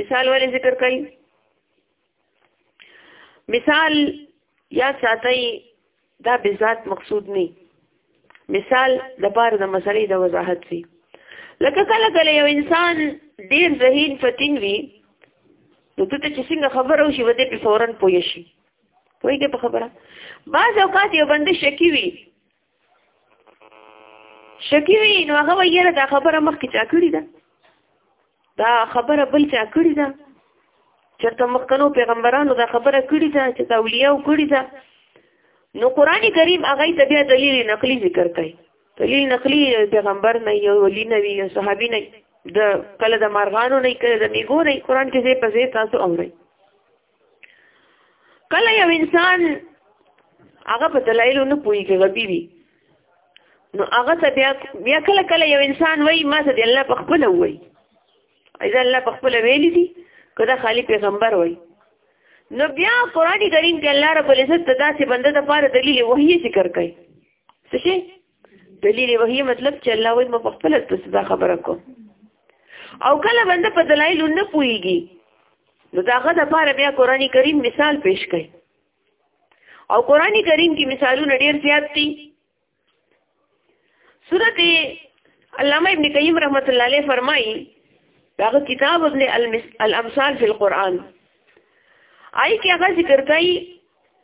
مثال ولې ذکر کوي مثال یا ساتي دا بذات مقصود نه مثال د بار د مسلې د وضاحت وي لکه کله کله یو انسان ډیر ذهین فتین وي نو ته چې څنګه خبره وشي وته په فورن پوي شي پوي کې په خبره بعض اوقات یو بند شکی وي شکی وی نو هغه ویره دا خبره مخکې چا کړی ده دا خبره بل چا کړی ده چرته مخکنو پیغمبرانو دا خبره کړی ده چې دا اولیاء کړی ده نو قران کریم هغه ته بیا دلیل نقلی ذکر کوي دلیل نقلی پیغمبر نه یو ولی نه وی یو صحابي نه د کله د مارغانو نه کله د میګو نه قران کې زی په زی تاسو اورئ کله یو انسان هغه په دلایلو نه پوهیږي غبي وي نو هغه ته بیا بیا کله کله یو انسان وایي ما ته دی الله په خپل وایي اذا الله په خپل ویلي دي کله خالی پیغمبر وایي نو بیا قران کریم کې الله رب العزت داسې بنده د پاره دلیل وحی ذکر کوي څه شي دلیل وحی مطلب چې الله وایي ما په خپل تصدا خبره کوم او کله بنده په دلایل نه پويږي نو داغه د پاره بیا قرآني کریم مثال پیش کړي او قرآني کریم کې مثالونه ډیر زیات دي سورته علامه ابن قیم رحمت الله علیه فرمایي داغه کتاب ابن الامثال فی القرآن آئی کې هغه ذکر کوي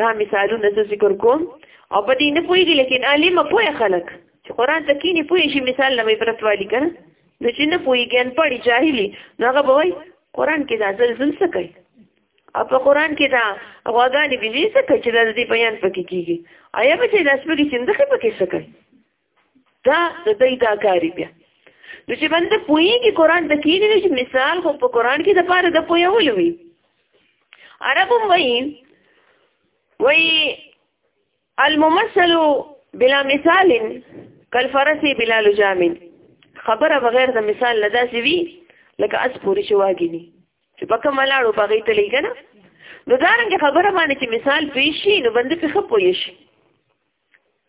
دا مثالونه زه ذکر کوم او په دې نه پوهېږي لیکن عالم پوهه خلک چې قرآن ته کینې پوه شي مثال نه عبرت والي که نه نو چې نه پوهېږي ان پړي جاهلي نو هغه به وایي قرآن کې دا زلزل څه کوي او په قرآن کې دا غواګانې بيزي څه کوي چې دا د دې بیان پکې کېږي آیا به چې دا سپږې چندخې پکې څه کوي دا د دې دا کاری بیا نو چې بنده پوي کې قران د کینې نشي مثال خو په قران کې د پاره د پوي ولوي عربم وایي وایي الممثل بلا مثال کالفرس بلا لجام خبره بغیر د مثال نه داسې وي لکه اس پوری شواګی ني چې په کوم لاړو بغې ته لګنه نو دا رنګ خبره باندې چې مثال پیشي نو بنده په خپو یشي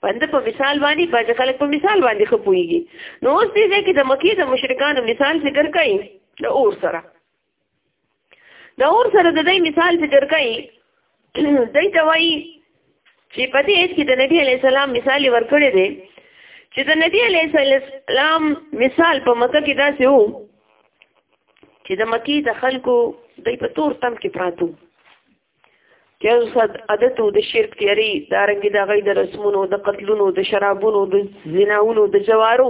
بنده په مثال باندې باندې خلک په مثال باندې خپويږي نو اوس دې ځکه د مکی د مشرکانو مثال ذکر کړي د اور سره د اور سره د دې مثال ذکر کړي دای ته وایي چې په دې کې د نبی علی السلام مثال ورکړی دی چې د نبی علی السلام مثال په مکه کې داسې وو چې د مکی د خلکو د په تور تم کې پراتو چې صد عادت د شرک تیری دا رنګ د غي د رسمونو د قتلونو د شرابونو د زناونو د جوارو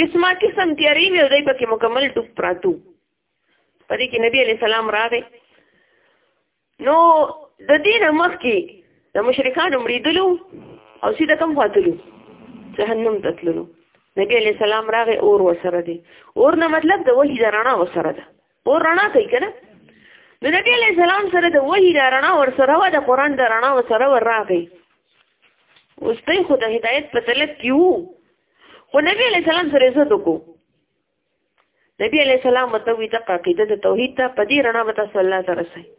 قسمه قسم تیری وی دی په کې مکمل ټوپ پراتو پدې کې نبی علی سلام راغی نو د دین مخ کې د مشرکان مریدلو او سیده کم فاتلو جهنم تتللو نبی علی سلام راغی اور وسره دی اور نه مطلب د وحی درانه وسره ده او رڼا کوي کنه نو نبی علیہ السلام سره د وحی د رڼا ور سره و د قران د رڼا ور سره ور راغی اوس ته خو د هدایت په طلب کې وو خو نبی علیہ السلام سره عزت وکړو نبی علیہ السلام متوي د عقیده د توحید ته پدی رڼا وتا صلی الله تعالی وسلم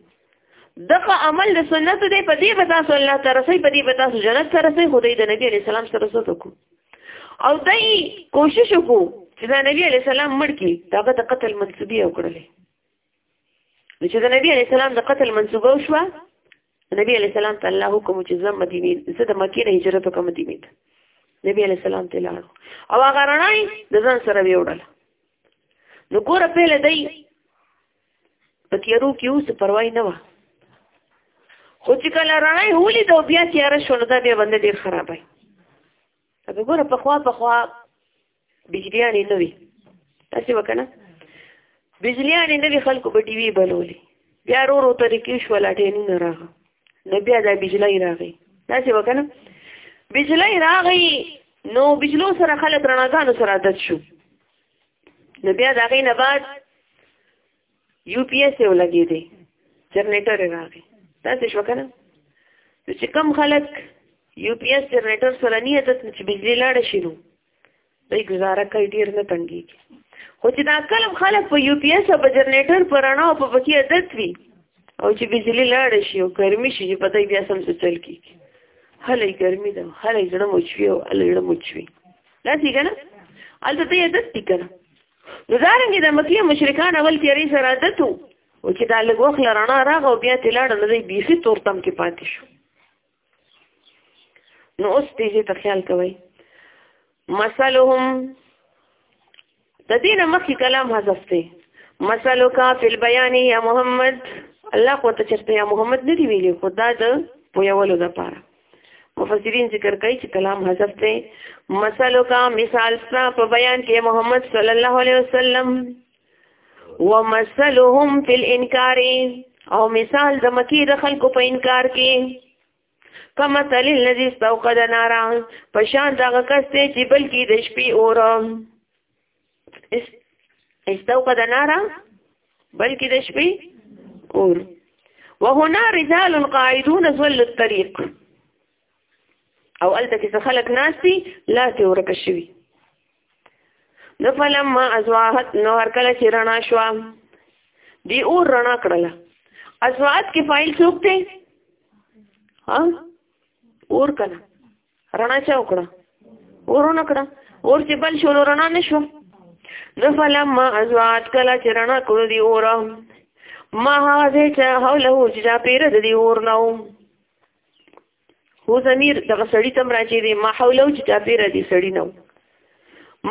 دغه عمل د سنت دی په دې به تاسو الله ته رسي په دې به تاسو جنت ته رسي خدای د نبی عليه السلام سره سره وکړو او دای کوشش وکړو چې د نبی عليه السلام مړ کی داغه د قتل منسوبي وکړلې نو چې د نبی عليه السلام د قتل منسوبه وشوه نبی عليه السلام ته الله حکم چې زم مدینه زه د مکې نه هجرت وکم مدینه ته نبی عليه السلام ته لاړو او هغه رڼای د ځان سره ویوړل نو ګوره پیله دی په تیارو کې اوس پروايي نه وه خو چې کله رڼا یې ولیده او بیا تیاره شو نو دا بیا بنده ډېر خرابی هغه ګوره پخوا پخوا بجلیانې نه وي داسې به که نه بجلیانې نه وي خلکو به ټي وي بلولې بیا رو رو طریقې شو لا ټینونه راغله نو بیا دا بجلی راغی داسې به که نه بجلی راغی نو بجلو سره خلک رڼاګانو سره عادت شو نو بیا دا غي نه بعد یو پی ایس یو لګی دی جنریټر راغی تاسو شو کنه چې کم خلک یو پی ایس جنریټر سره نه عادت چې بجلی لاړ شي نو دوی گزاره کوي ډیر نه تنګي خو چې دا کلم خلک په یو پی ایس او په جنریټر پر اړه او په بکی عادت وي او چې بجلی لاړ شي او ګرمي شي په دې بیا سم څه چل کیږي هلې ګرمي ده هلې زړه مو چوي او هلې زړه مو چوي دا څنګه نه البته ته عادت دي کنه نو دا رنګ د مکه مشرکان اول تیری سره عادت وو او چې دا لګوخ لرانا راغ او بیا تلاړ نه دی بیخي تورتم کې پاتې شو نو اوس دې ته خیال کوئ مثلهم د دین مخکې کلام حذف دی مثلو کا فی البیان یا محمد الله کو ته چرته یا محمد نه دی ویلي خدا د پویولو لپاره مفسرین ذکر کوي چې کلام حذف دی مثلو کا مثال ستا په بیان کې محمد صلی الله علیه وسلم ومثلهم فی الانکار او مثال د مکی د خلکو په انکار کې کما تل الذي استوقد نارا پشان دغه کس ته چې بلکې د شپې اور استوقد نارا بلکې د شپې اور وهنا رجال قاعدون زول الطريق او الته کې خلک ناسي لا ته ورکه شوی نو فلما ازواحت نو هر کله چې رڼا شو دی اور رڼا کړله ازواحت کې فایل څوک دی ها اور کړه رڼا چا وکړه اور نه کړه اور چې بل شو نو رڼا نشو نو فلما ازواحت کله چې رڼا کړو دی اور ما هغه چې حوله چې دا پیر د دی اور نه هو ضمیر دغه سړی تم راځي دی ما حوله چې چا پیر دی سړی نو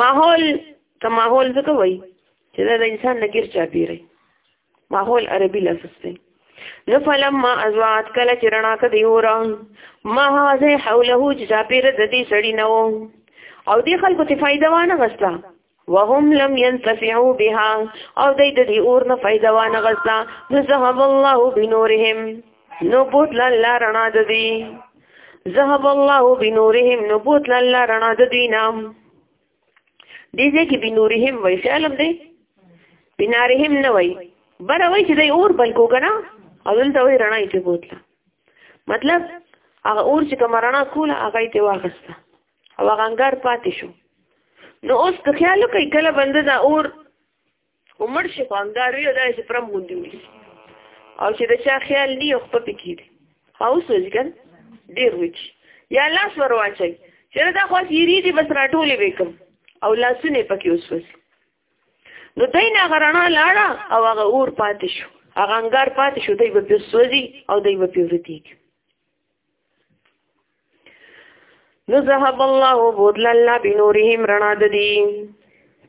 ماحول ته ماحول څه کوي چې دا د انسان نګیر چا پیری ماحول عربي لفظ دی نو فلما ازوات کله چې رڼا کدی ورا ما هاذه حوله چې چا پیر د دې سړی نو او دې خلکو ته فائدہ وانه غستا وهم لم ينتفعوا بها او دې د دې اور نه فائدہ وانه غستا ذهب الله بنورهم نو بوت لاله رڼا د دې ذهب الله بنورهم نو بوت لاله رڼا د دې نام دې دې کې بنورهم وای فعلم دې بنارهم نه وای بر وای چې دې اور بل کو کنه او دلته وای رڼا یې بوتله مطلب هغه اور چې کوم رڼا کوله هغه یې واغسته او غنګار پاتې شو نو اوس که خیال وکړئ کله بنده دا اور عمر شي خو انګار وي دا چې پرم غوندي وي او چې د چا خیال نه یو خپل کېږي هاوس وځګن ډیر وچ یا لاس ور واچي چې دا خو یری دي بس راټولې وکم او لاسونه پکې اوسوس نو دای نه غرنا لاړه او هغه اور پاتې شو هغه انګار پاتې شو دای په سوځي او دای په پیورتي نو ذهب الله بوتل الله بنورهم رڼا د دي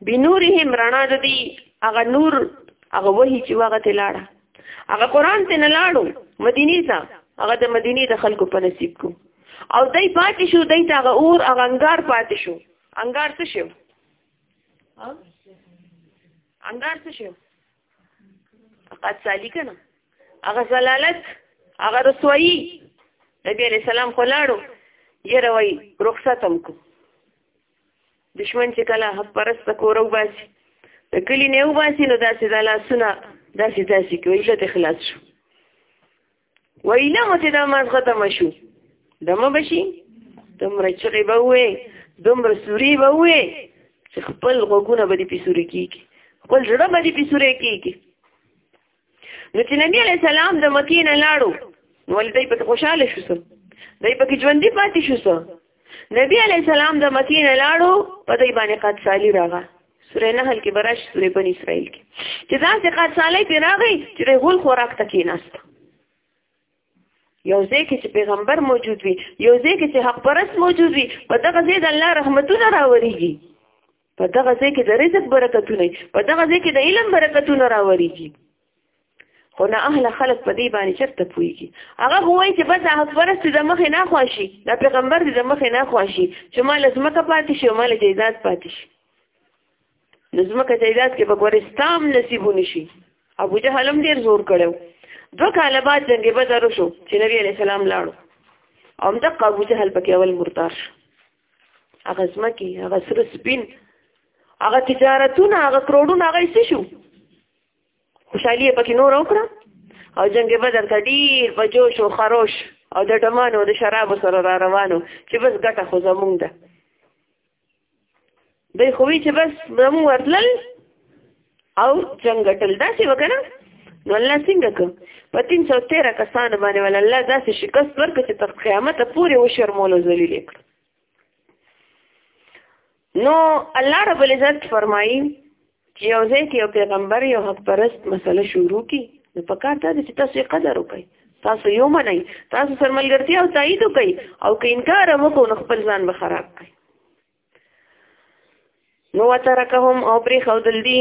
بنورهم رڼا د دي هغه نور هغه وਹੀ چې واغه تلاړه هغه قران ته نه لاړو مدینی ته هغه د مدینی د خلکو په نصیب کو او دای پاتې شو دای ته هغه اور هغه انګار پاتې شو انګار څه شو انګار څه شو قد سالی کنه هغه زلالت هغه رسوایی نبی علیہ السلام خلاړو یره وای رخصتم کو دشمن چې کله حق پرست کورو باسي د کلی نه وباسي نو داسې د لاسونه داسې داسې کوي چې خلاص شو ویله مو چې دا ماز ختم شو دمه بشي دومره چغې به وې دومره سوري به وې چې خپل غوږونه به دې پې سوري کېږي خپل زړه به دې پې سوري کېږي نو چې نبي علیه السلام د مکې نه لاړو نو ولې دی پکې خوشحاله شو سم دی پکې ژوندي پاتې شو سم نبی علی السلام د مکی نه لاړو په دې باندې قد سالی راغه سورې نحل کې براش سورې بنی اسرائیل کې چې دا چې قد سالی په راغی چې غول خوراک تکې ناست یو ځای کې چې پیغمبر موجود وي یو ځای کې چې حق پرست موجود وي په دغه ځای د الله رحمتونه راوريږي په دغه ځای کې د رزق برکتونه په دغه ځای کې د علم برکتونه راوريږي خو نه اهل خلق په دې باندې چرته پويږي هغه وایي چې بس هغه پرست د مخې نه خوشي د پیغمبر د مخې نه خوشي چې مال زمکه پاتې شي مال جیدات پاتې شي نو زمکه جیدات کې به ګورستام نصیبونه شي ابو جهل هم ډیر زور کړو دو کال بعد جنگ بدر شو چې نبی علی سلام لاړو او دغه ابو جهل پکې اول مرتاح شو هغه ځمکې هغه سره سپین هغه تجارتونه هغه کروڑونه هغه څه شو خوشحالي پکې نور وکړه او جنگ بدر ته ډیر په جوش او خروش او د ټمانو د شرابو سره را روانو چې بس ګټه خو زمونږ ده دی خو وی چې بس موږ ورتلل او جنگ ټل داسې وکړه نو الله څنګه کو په 313 کسان باندې ول الله داسې شکست ورکړ چې تر قیامت پورې وشرمول ذلیل کړ نو الله رب العزت فرمایي چې یو ځای کې یو پیغمبر یو حق پرست مسله شروع کی نو په کار دا چې تاسو قدر وکړئ تاسو یو منئ تاسو سرملګرتیا او تایید وکړئ او که انکار وکړو نو خپل ځان به خراب کړئ نو وترکهم او پری خودل دی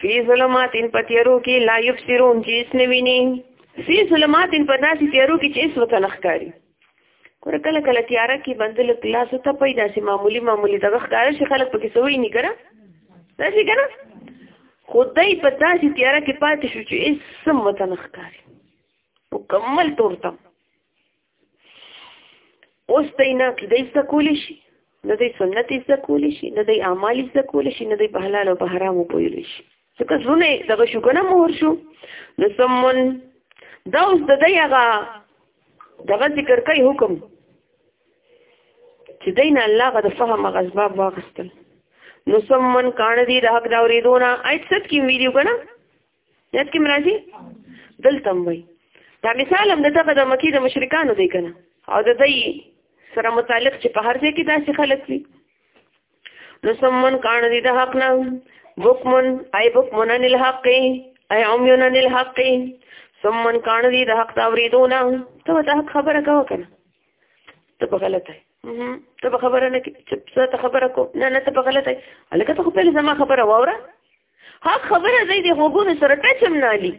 فی ظلمات ان پتیرو کی لا یبصرون چې اس نه ویني فی ظلمات ان پداسې تیرو کې چې اس وته نخکاری کور کله کله تیاره کې بندل کلاس ته پیدا شي معمولی معمولی دغه ښکار شي خلک پکې سوي نه کړه دا شي کنه خدای په داسې تیاره کې پاتې شو چې اس سم وته نخکاری مکمل تورتم اوس دی نه کیدای څه کولی شي نه دی سنت یې څه کولی شي نه دی اعمال یې څه کولی شي نه دی په حلال او په حرامو پوهېدلی شي ځکه زړونه یې دغه شو که نه مهر شو نو سمون دا اوس د دی هغه دغه ذکر کوي حکم چې دی نه الله هغه د فهم هغه اسباب واخیستل نو سمون کاڼه دي د حق د اورېدو نه ایت ست کې ویډیو که نه یاد کې مرাজি دلته وای دا مثال هم دغه د مکی د مشرکانو دی کنه او د دې سره متعلق چې په هر ځای کې داسې خلک دي نو سمون کان دي د حق نه بوکمن ای بوکمن ان الحق ای عميون ان الحق سمون کان دي د حق تاوریدونه ته ته حق خبره کاوه کنه ته په غلطه ته په خبره نه چې ته خبره کو نه نه ته په غلطه الکه ته خپل زما خبره ووره ها خبره دې د غوګونو سره ټچم نه لي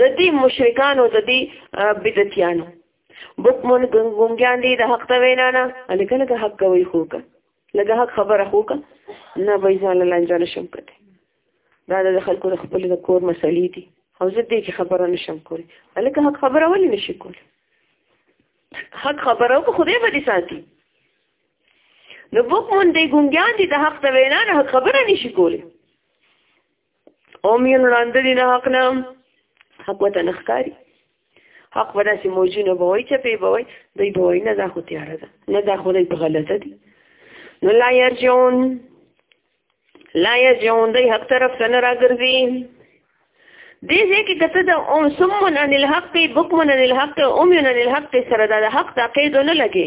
د دې مشرکانو د دې بدعتيانو بوکمن ګنګونګيان دي د حق ته وینا نه الکه لکه حق کوي خوکه لکه حق خبره خوکه نه به ځان له انجام شم کته دا د خلکو د خپل د کور مسلې دي او زه دې کې خبره نشم کولی الکه حق خبره ولې نشي کولی حق خبره کو خدای به دې ساتي نو بوکمون دی ګونګیان دي د حق د وینا نه خبره نشي کولی او مین وړاندې دي نه حق نه حق وته نخکاری حق ودا سي موجونه به وای چې په وای دی به وای نه دا خو تیار ده نه دا خو دی په غلطه دي نو لا يرجون لا يرجون دی حق طرف سره راګرځي دې ځکه کته د ام سمن ان الحق بکمن ان الحق امن ان الحق سره د حق تعقید نه لګي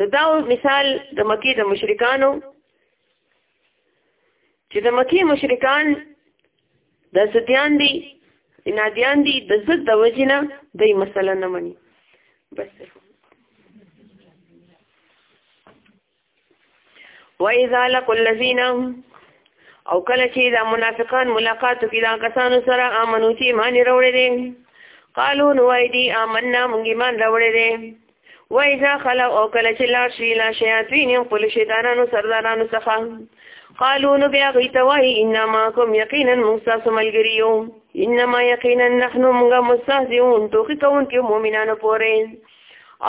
نو دا مثال د مکی د مشرکانو چې د مکی مشرکان د ستیان دي انادیان دي د زد د وجنه د مسله نه مني بس وَإِذَا لَقُوا الَّذِينَ او کله چې دا منافقان ملاقات کوي دا کسانو سره امنو چې ایمان وروړي دي قالو نو وای دي آمنا مونږ ایمان وروړي دي وای ځا خلا او کله چې لا شي لا شیاطین یو خپل شیطانانو سردارانو څخه قالو نو بیا غي ته وای انما کوم یقینا مستاس ملګریو انما یقینا نحنو مونږه مستهزئون توخی کون کې مؤمنانو پورې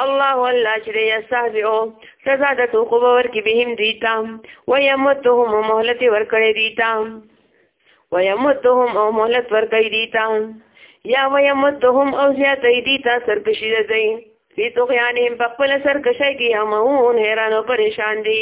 الله الله چې دی یستهزئو سزا د توقو به ورکړي بهم دوی ته ویمدهم او مهلت یې ورکړی دوی ته ویمدهم او مهلت ورکوي دوی ته یا ویمدهم او زیاتوي دوی ته سرکشي د ځای فی طغیانهم په خپله سرکشۍ کې همهون حیران او پریشان دي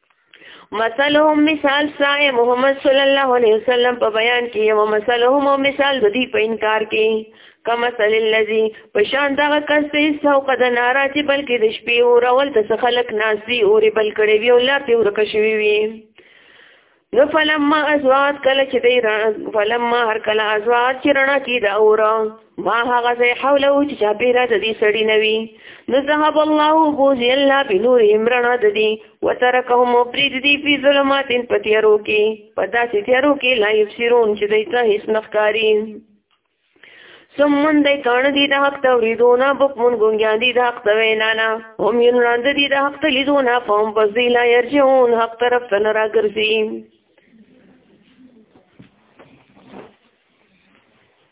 مثلهم مثال سای محمد صلی الله علیه وسلم په بیان کې یو مثلهم او مثال د دې په انکار کې کما صلی الذی پشان دغه کس ته سو قد نارا چې بلکې د شپې او رول ته خلق ناسي او ری بل کړي وی او لا ته ورک شوی وی نو فلما ازوات کله چې دی فلما هر کله ازوات چې رڼا کې دا اورا ما هغه ځای حوله و چې چاپېره د دې سړي نه وي نو ذهب الله بوزي الله بنورهم رڼا د دې وترکهم او پرېږدي دي فی ظلمات په تیارو کې په داسې تیارو کې لا یبصرون چې دوی ته هېڅ نه ښکاري سمون دی کان دی د حق ته وریدونه بکمون ګونګیان دی د حق ته وینا نه هم یون راند دی د حق ته لیدونه فهم پس دی لا یرجعون حق طرف ته نه راګرځي